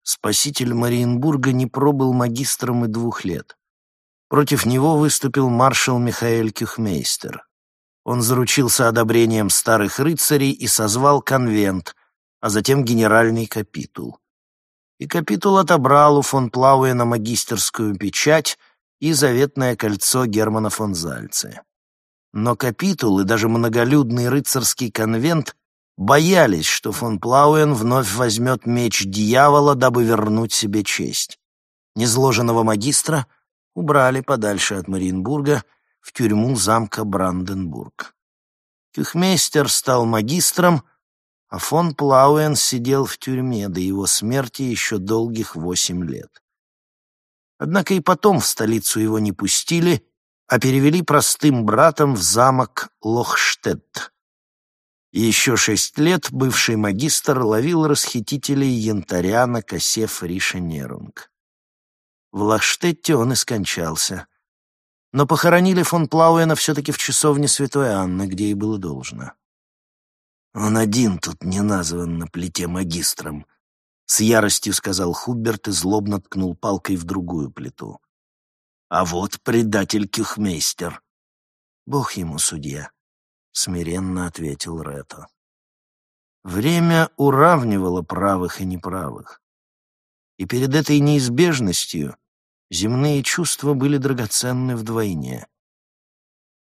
Спаситель Мариенбурга не пробыл магистром и двух лет. Против него выступил маршал Михаэль Кюхмейстер. Он заручился одобрением старых рыцарей и созвал конвент, а затем генеральный капитул. И капитул отобрал у фон Плауэна магистерскую печать и заветное кольцо Германа фон Зальце. Но капитул и даже многолюдный рыцарский конвент боялись, что фон Плауэн вновь возьмет меч дьявола, дабы вернуть себе честь. Незложенного магистра убрали подальше от Мариенбурга в тюрьму замка Бранденбург. Кюхмейстер стал магистром, а фон Плауэн сидел в тюрьме до его смерти еще долгих восемь лет. Однако и потом в столицу его не пустили, а перевели простым братом в замок Лохштедт. Еще шесть лет бывший магистр ловил расхитителей янтаря на косе Фриша Нерунг. В Лохштедте он и скончался. Но похоронили фон Плауэна все-таки в часовне Святой Анны, где и было должно. «Он один тут не назван на плите магистром», — с яростью сказал Хуберт и злобно ткнул палкой в другую плиту. А вот предатель Кюхмейстер. Бог ему судья, — смиренно ответил Рето. Время уравнивало правых и неправых. И перед этой неизбежностью земные чувства были драгоценны вдвойне.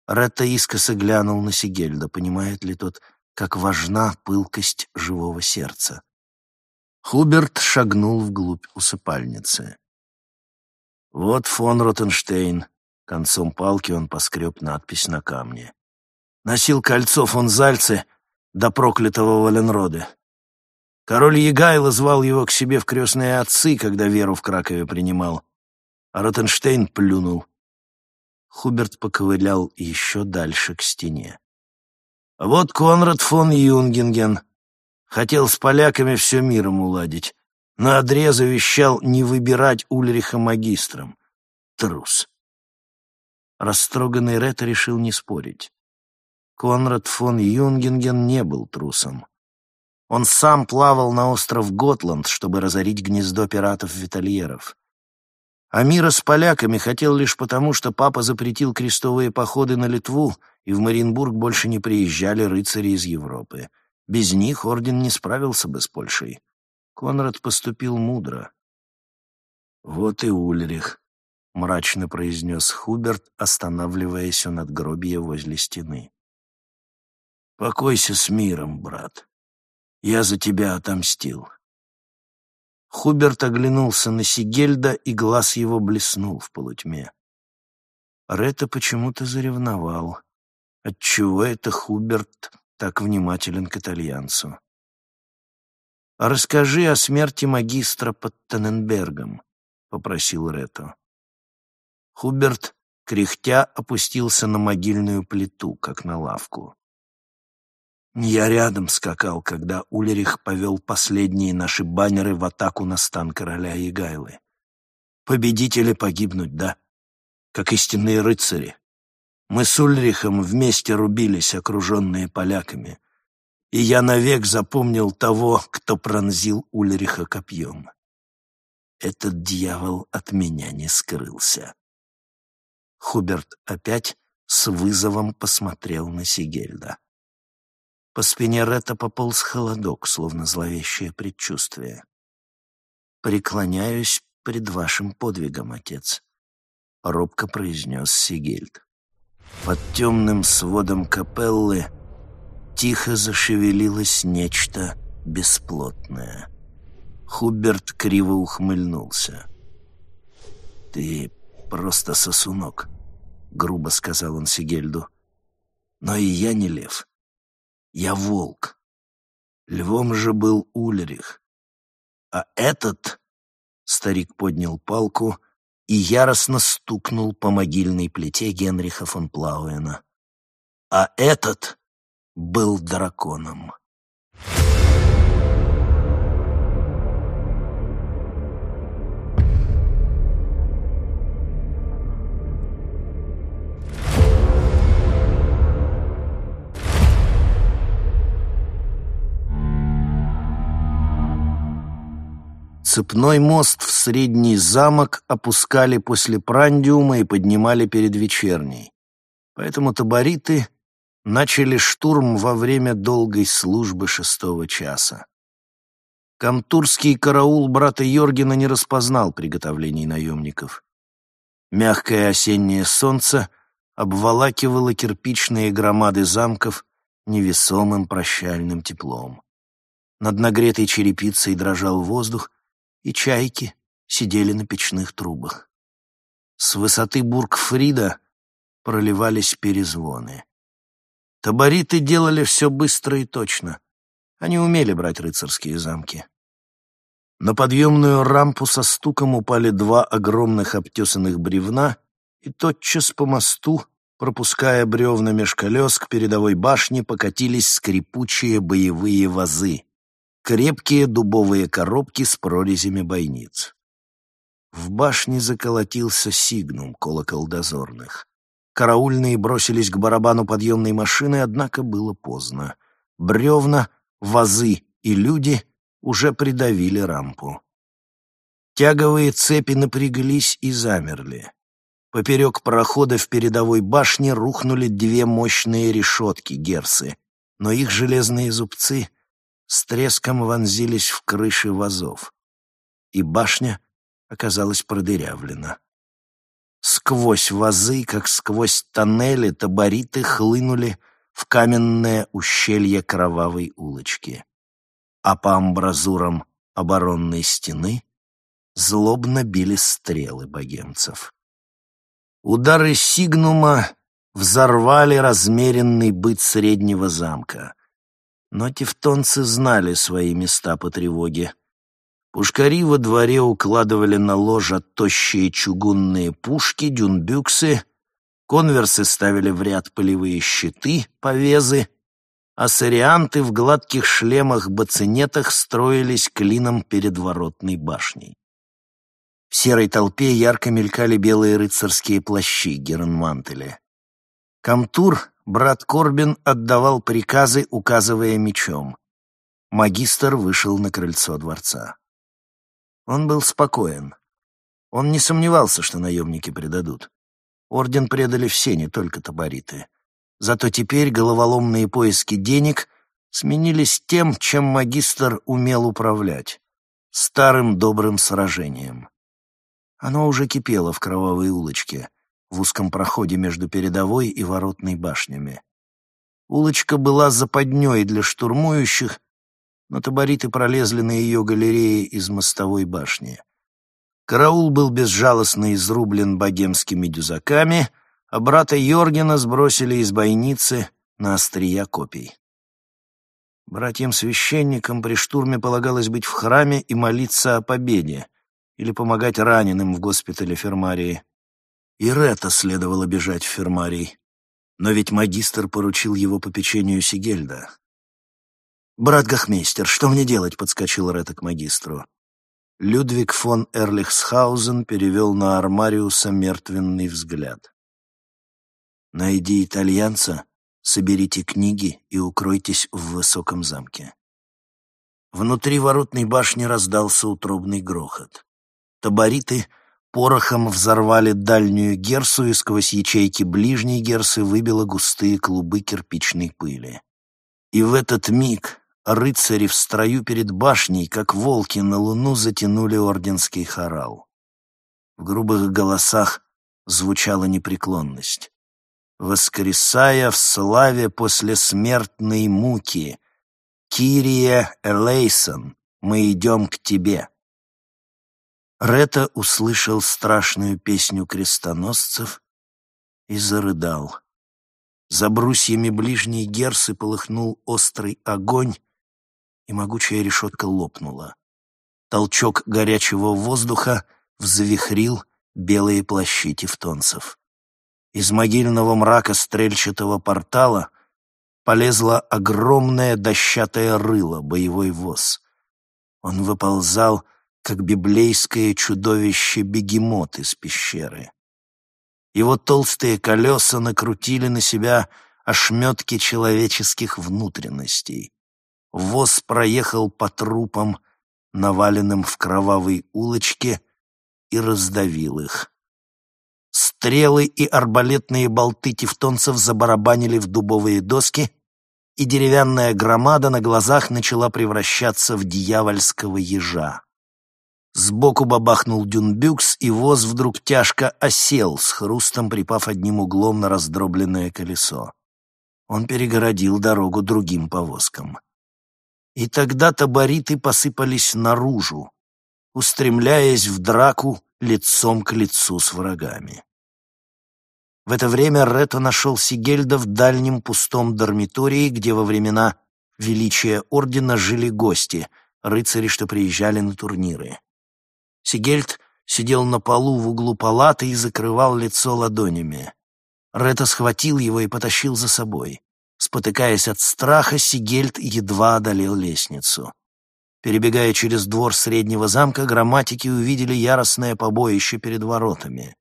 Ретта искоса глянул на Сигельда, понимает ли тот, как важна пылкость живого сердца. Хуберт шагнул вглубь усыпальницы. Вот фон Ротенштейн. Концом палки он поскреб надпись на камне. Носил кольцо фон Зальце до проклятого Валенрода. Король Егайло звал его к себе в крестные отцы, когда веру в Кракове принимал. А Ротенштейн плюнул. Хуберт поковылял еще дальше к стене. Вот Конрад фон Юнгенген. Хотел с поляками все миром уладить. На Адре завещал не выбирать Ульриха магистром. Трус. Растроганный Ретта решил не спорить. Конрад фон Юнгенген не был трусом. Он сам плавал на остров Готланд, чтобы разорить гнездо пиратов-витальеров. А мира с поляками хотел лишь потому, что папа запретил крестовые походы на Литву, и в Мариенбург больше не приезжали рыцари из Европы. Без них орден не справился бы с Польшей. Конрад поступил мудро. «Вот и Ульрих», — мрачно произнес Хуберт, останавливаясь у надгробия возле стены. «Покойся с миром, брат. Я за тебя отомстил». Хуберт оглянулся на Сигельда, и глаз его блеснул в полутьме. Ретта почему-то заревновал. Отчего это Хуберт так внимателен к итальянцу? «Расскажи о смерти магистра под Тенненбергом», — попросил Рето. Хуберт, кряхтя, опустился на могильную плиту, как на лавку. Я рядом скакал, когда Улерих повел последние наши баннеры в атаку на стан короля Егайлы. Победители погибнуть, да, как истинные рыцари. Мы с Ульрихом вместе рубились, окруженные поляками и я навек запомнил того, кто пронзил Ульриха копьем. Этот дьявол от меня не скрылся. Хуберт опять с вызовом посмотрел на Сигельда. По спине Ретта пополз холодок, словно зловещее предчувствие. «Преклоняюсь пред вашим подвигом, отец», — робко произнес Сигельд. Под темным сводом капеллы тихо зашевелилось нечто бесплотное. Хуберт криво ухмыльнулся. «Ты просто сосунок», — грубо сказал он Сигельду. «Но и я не лев. Я волк. Львом же был Ульрих. А этот... Старик поднял палку и яростно стукнул по могильной плите Генриха фон Плауэна. А этот был драконом. Цепной мост в средний замок опускали после прандиума и поднимали перед вечерней. Поэтому табориты начали штурм во время долгой службы шестого часа. Камтурский караул брата Йоргена не распознал приготовлений наемников. Мягкое осеннее солнце обволакивало кирпичные громады замков невесомым прощальным теплом. Над нагретой черепицей дрожал воздух, и чайки сидели на печных трубах. С высоты Бургфрида проливались перезвоны. Табориты делали все быстро и точно. Они умели брать рыцарские замки. На подъемную рампу со стуком упали два огромных обтесанных бревна, и тотчас по мосту, пропуская бревна меж колес к передовой башне, покатились скрипучие боевые вазы крепкие дубовые коробки с прорезями бойниц. В башне заколотился сигнум, колокол дозорных. Караульные бросились к барабану подъемной машины, однако было поздно. Бревна, вазы и люди уже придавили рампу. Тяговые цепи напряглись и замерли. Поперек прохода в передовой башне рухнули две мощные решетки герсы, но их железные зубцы с треском вонзились в крыши вазов, и башня оказалась продырявлена. Сквозь вазы, как сквозь тоннели, табориты хлынули в каменное ущелье кровавой улочки, а по амбразурам оборонной стены злобно били стрелы богемцев. Удары сигнума взорвали размеренный быт среднего замка. Но тевтонцы знали свои места по тревоге. Пушкари во дворе укладывали на ложа тощие чугунные пушки, дюнбюксы, конверсы ставили в ряд полевые щиты, повезы, а сарианты в гладких шлемах-бацинетах строились клином перед воротной башней. В серой толпе ярко мелькали белые рыцарские плащи Геренмантеля. Камтур брат Корбин отдавал приказы, указывая мечом. Магистр вышел на крыльцо дворца. Он был спокоен. Он не сомневался, что наемники предадут. Орден предали все, не только табориты. Зато теперь головоломные поиски денег сменились тем, чем магистр умел управлять — старым добрым сражением. Оно уже кипело в кровавой улочке — в узком проходе между передовой и воротной башнями. Улочка была западней для штурмующих, но табориты пролезли на ее галереи из мостовой башни. Караул был безжалостно изрублен богемскими дюзаками, а брата Йоргена сбросили из бойницы на острия копий. Братьям-священникам при штурме полагалось быть в храме и молиться о победе или помогать раненым в госпитале Фермарии. И Рета следовало бежать в фермарий. Но ведь магистр поручил его попечению Сигельда. «Брат Гахмейстер, что мне делать?» — подскочил Рета к магистру. Людвиг фон Эрлихсхаузен перевел на Армариуса мертвенный взгляд. «Найди итальянца, соберите книги и укройтесь в высоком замке». Внутри воротной башни раздался утробный грохот. Табориты Порохом взорвали дальнюю герсу, и сквозь ячейки ближней герсы выбило густые клубы кирпичной пыли. И в этот миг рыцари в строю перед башней, как волки на луну, затянули орденский хорал. В грубых голосах звучала непреклонность. «Воскресая в славе после смертной муки, Кирия Элейсон, мы идем к тебе». Рета услышал страшную песню крестоносцев и зарыдал. За брусьями ближней герсы полыхнул острый огонь, и могучая решетка лопнула. Толчок горячего воздуха взвихрил белые плащи тевтонцев. Из могильного мрака стрельчатого портала полезла огромное дощатое рыло, боевой воз. Он выползал, как библейское чудовище-бегемот из пещеры. Его толстые колеса накрутили на себя ошметки человеческих внутренностей. Воз проехал по трупам, наваленным в кровавой улочке, и раздавил их. Стрелы и арбалетные болты тевтонцев забарабанили в дубовые доски, и деревянная громада на глазах начала превращаться в дьявольского ежа. Сбоку бабахнул дюнбюкс, и воз вдруг тяжко осел, с хрустом припав одним углом на раздробленное колесо. Он перегородил дорогу другим повозкам. И тогда табориты посыпались наружу, устремляясь в драку лицом к лицу с врагами. В это время Рето нашел Сигельда в дальнем пустом дармитории, где во времена величия ордена жили гости, рыцари, что приезжали на турниры. Сигельд сидел на полу в углу палаты и закрывал лицо ладонями. Рето схватил его и потащил за собой. Спотыкаясь от страха, Сигельд едва одолел лестницу. Перебегая через двор среднего замка, грамматики увидели яростное побоище перед воротами.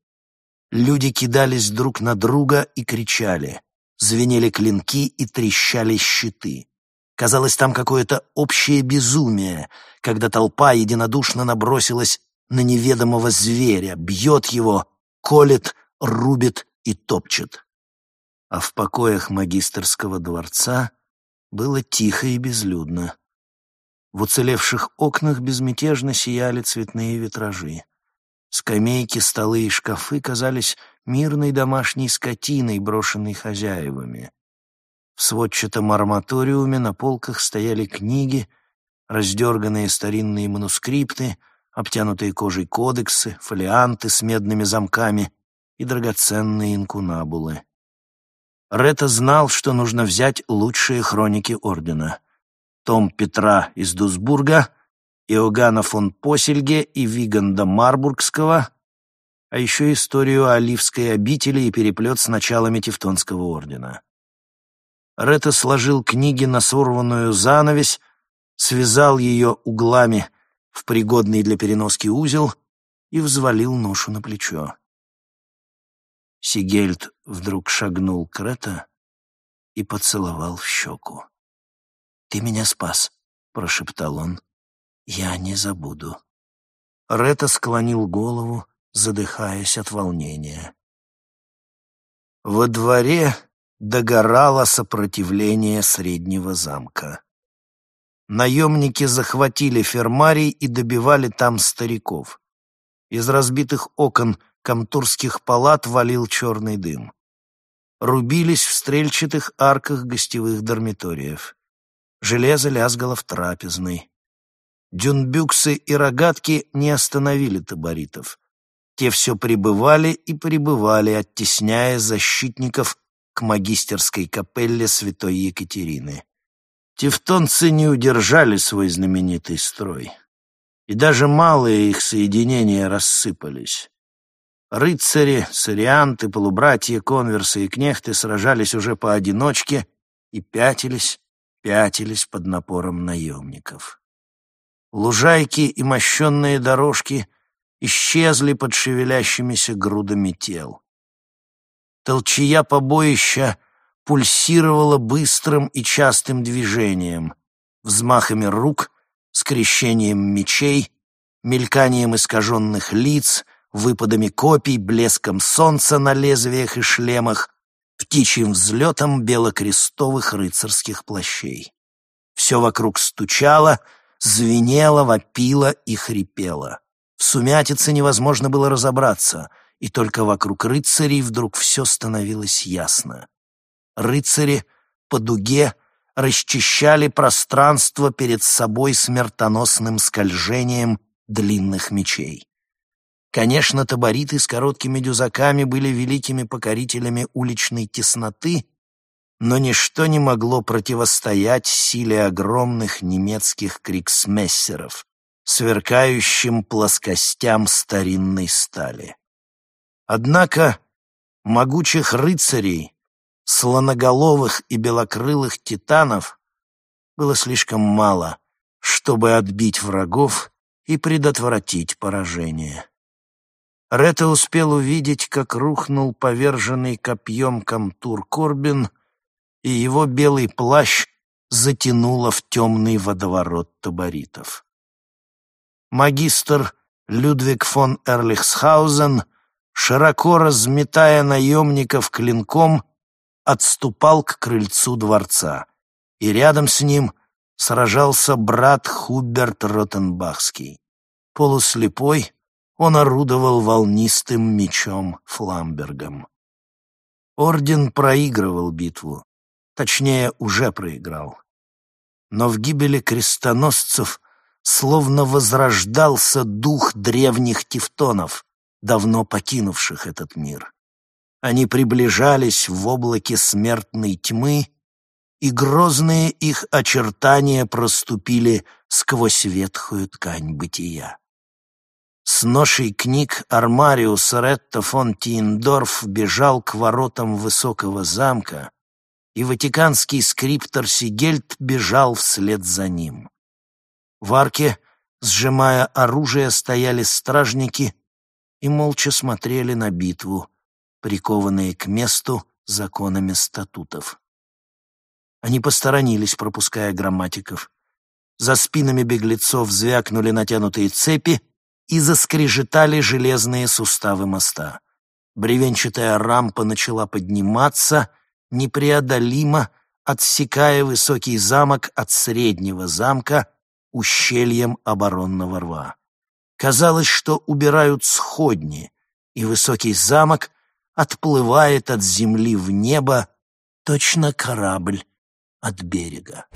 Люди кидались друг на друга и кричали. Звенели клинки и трещали щиты. Казалось, там какое-то общее безумие, когда толпа единодушно набросилась на неведомого зверя, бьет его, колет, рубит и топчет а в покоях магистерского дворца было тихо и безлюдно. В уцелевших окнах безмятежно сияли цветные витражи. Скамейки, столы и шкафы казались мирной домашней скотиной, брошенной хозяевами. В сводчатом арматориуме на полках стояли книги, раздерганные старинные манускрипты, обтянутые кожей кодексы, фолианты с медными замками и драгоценные инкунабулы. Рета знал, что нужно взять лучшие хроники Ордена. Том Петра из Дусбурга, Иоганна фон Посельге и Виганда Марбургского, а еще историю Оливской обители и переплет с началами Тевтонского Ордена. Рета сложил книги на сорванную занавесь, связал ее углами в пригодный для переноски узел и взвалил ношу на плечо. Сигельд вдруг шагнул к Рета и поцеловал в щеку. «Ты меня спас», — прошептал он. «Я не забуду». Рета склонил голову, задыхаясь от волнения. Во дворе догорало сопротивление среднего замка. Наемники захватили фермарий и добивали там стариков. Из разбитых окон комтурских палат валил черный дым. Рубились в стрельчатых арках гостевых дармиториев. Железо лязгало в трапезной. Дюнбюксы и рогатки не остановили таборитов. Те все прибывали и прибывали, оттесняя защитников к магистерской капелле святой Екатерины. Тевтонцы не удержали свой знаменитый строй, и даже малые их соединения рассыпались. Рыцари, сарианты, полубратья, конверсы и кнехты сражались уже поодиночке и пятились, пятились под напором наемников. Лужайки и мощенные дорожки исчезли под шевелящимися грудами тел. Толчья побоища пульсировала быстрым и частым движением, взмахами рук, скрещением мечей, мельканием искаженных лиц — выпадами копий, блеском солнца на лезвиях и шлемах, птичьим взлетом белокрестовых рыцарских плащей. Все вокруг стучало, звенело, вопило и хрипело. В сумятице невозможно было разобраться, и только вокруг рыцарей вдруг все становилось ясно. Рыцари по дуге расчищали пространство перед собой смертоносным скольжением длинных мечей. Конечно, табориты с короткими дюзаками были великими покорителями уличной тесноты, но ничто не могло противостоять силе огромных немецких криксмессеров, сверкающим плоскостям старинной стали. Однако могучих рыцарей, слоноголовых и белокрылых титанов было слишком мало, чтобы отбить врагов и предотвратить поражение. Ретта успел увидеть, как рухнул поверженный копьем Камтур Корбин, и его белый плащ затянуло в темный водоворот таборитов. Магистр Людвиг фон Эрлихсхаузен, широко разметая наемников клинком, отступал к крыльцу дворца, и рядом с ним сражался брат Хуберт Ротенбахский. Полуслепой, он орудовал волнистым мечом Фламбергом. Орден проигрывал битву, точнее, уже проиграл. Но в гибели крестоносцев словно возрождался дух древних тевтонов, давно покинувших этот мир. Они приближались в облаке смертной тьмы и грозные их очертания проступили сквозь ветхую ткань бытия. С ношей книг Армариус Ретто фон Тиендорф бежал к воротам высокого замка, и ватиканский скриптор Сигельд бежал вслед за ним. В арке, сжимая оружие, стояли стражники и молча смотрели на битву, прикованные к месту законами статутов. Они посторонились, пропуская грамматиков. За спинами беглецов звякнули натянутые цепи и заскрежетали железные суставы моста. Бревенчатая рампа начала подниматься, непреодолимо отсекая высокий замок от среднего замка ущельем оборонного рва. Казалось, что убирают сходни, и высокий замок отплывает от земли в небо, точно корабль от берега.